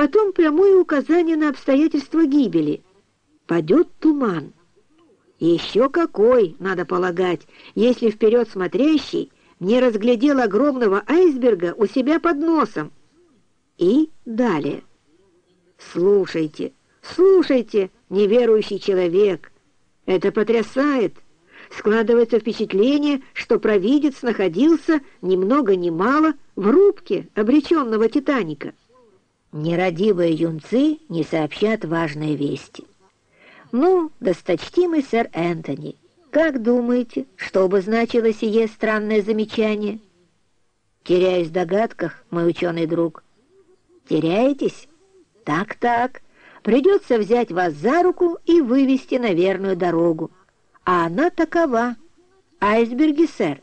Потом прямое указание на обстоятельства гибели. Падет туман. Еще какой, надо полагать, если вперед смотрящий не разглядел огромного айсберга у себя под носом. И далее. Слушайте, слушайте, неверующий человек. Это потрясает. Складывается впечатление, что провидец находился ни много ни мало в рубке обреченного «Титаника». Нерадивые юнцы не сообщат важные вести. «Ну, досточтимый сэр Энтони, как думаете, что бы значило сие странное замечание?» «Теряюсь в догадках, мой ученый друг». «Теряетесь? Так-так. Придется взять вас за руку и вывести на верную дорогу. А она такова. Айсберги, сэр.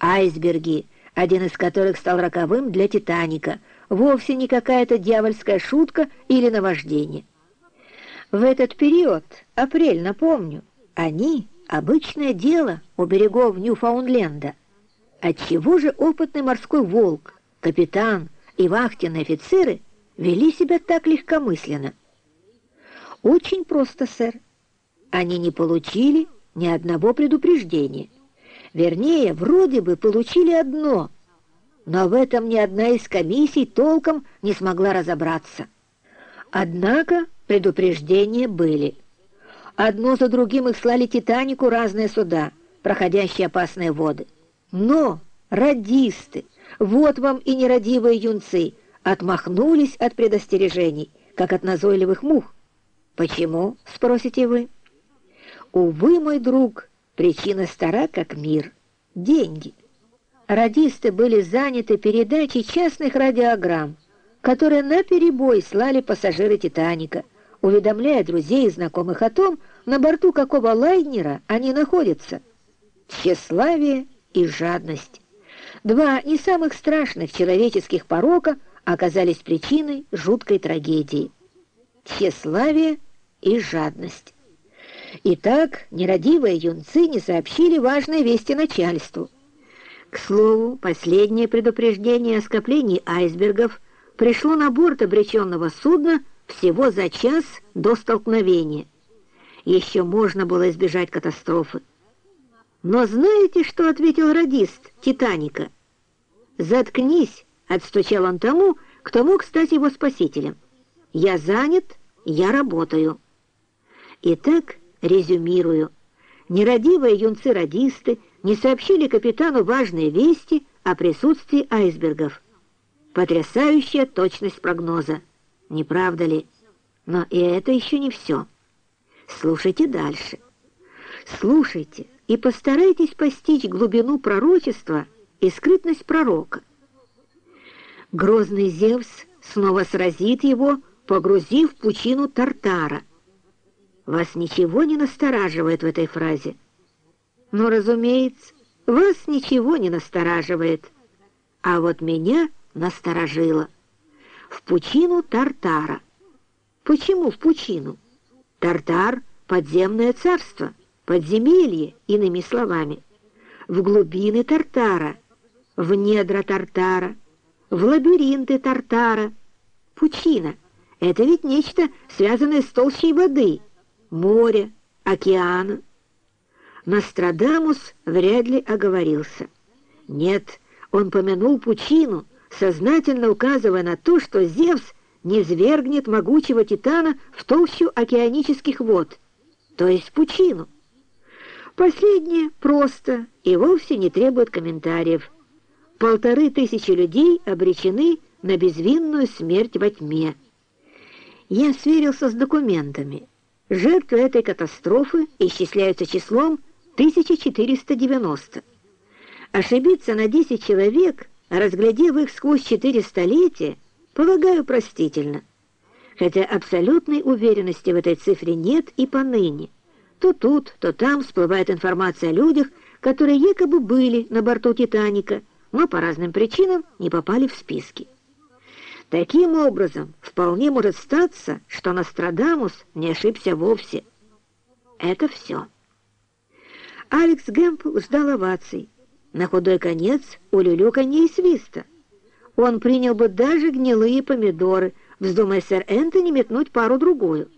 Айсберги, один из которых стал роковым для «Титаника», вовсе не какая-то дьявольская шутка или наваждение. В этот период, апрель, напомню, они — обычное дело у берегов Ньюфаундленда. Отчего же опытный морской волк, капитан и вахтенные офицеры вели себя так легкомысленно? Очень просто, сэр. Они не получили ни одного предупреждения. Вернее, вроде бы получили одно, но в этом ни одна из комиссий толком не смогла разобраться. Однако предупреждения были. Одно за другим их слали «Титанику» разные суда, проходящие опасные воды. Но радисты, вот вам и нерадивые юнцы, отмахнулись от предостережений, как от назойливых мух. «Почему?» — спросите вы. «Увы, мой друг, причина стара, как мир. Деньги». Радисты были заняты передачей частных радиограмм, которые наперебой слали пассажиры «Титаника», уведомляя друзей и знакомых о том, на борту какого лайнера они находятся. Тщеславие и жадность. Два не самых страшных человеческих порока оказались причиной жуткой трагедии. Тщеславие и жадность. Итак, нерадивые юнцы не сообщили важные вести начальству. К слову, последнее предупреждение о скоплении айсбергов пришло на борт обреченного судна всего за час до столкновения. Еще можно было избежать катастрофы. Но знаете, что ответил радист «Титаника»? «Заткнись!» — отстучал он тому, кто мог стать его спасителем. «Я занят, я работаю». Итак, резюмирую. Нерадивые юнцы-радисты не сообщили капитану важные вести о присутствии айсбергов. Потрясающая точность прогноза. Не правда ли? Но и это еще не все. Слушайте дальше. Слушайте и постарайтесь постичь глубину пророчества и скрытность пророка. Грозный Зевс снова сразит его, погрузив в пучину Тартара. Вас ничего не настораживает в этой фразе? Ну, разумеется, вас ничего не настораживает. А вот меня насторожило. В пучину Тартара. Почему в пучину? Тартар — подземное царство, подземелье, иными словами. В глубины Тартара, в недра Тартара, в лабиринты Тартара. Пучина — это ведь нечто, связанное с толщей воды, моря, океана. Нострадамус вряд ли оговорился. Нет, он помянул пучину, сознательно указывая на то, что Зевс не свергнет могучего Титана в толщу океанических вод, то есть пучину. Последнее просто и вовсе не требует комментариев. Полторы тысячи людей обречены на безвинную смерть во тьме. Я сверился с документами. Жертвы этой катастрофы исчисляются числом 1490. Ошибиться на 10 человек, разглядев их сквозь четыре столетия, полагаю, простительно. Хотя абсолютной уверенности в этой цифре нет и поныне. То тут, то там всплывает информация о людях, которые якобы были на борту «Титаника», но по разным причинам не попали в списки. Таким образом, вполне может статься, что Нострадамус не ошибся вовсе. Это все. Алекс Гэмпл ждал оваций. На худой конец улюлюканье и свиста. Он принял бы даже гнилые помидоры вздумая сэр Энтони метнуть пару-другую.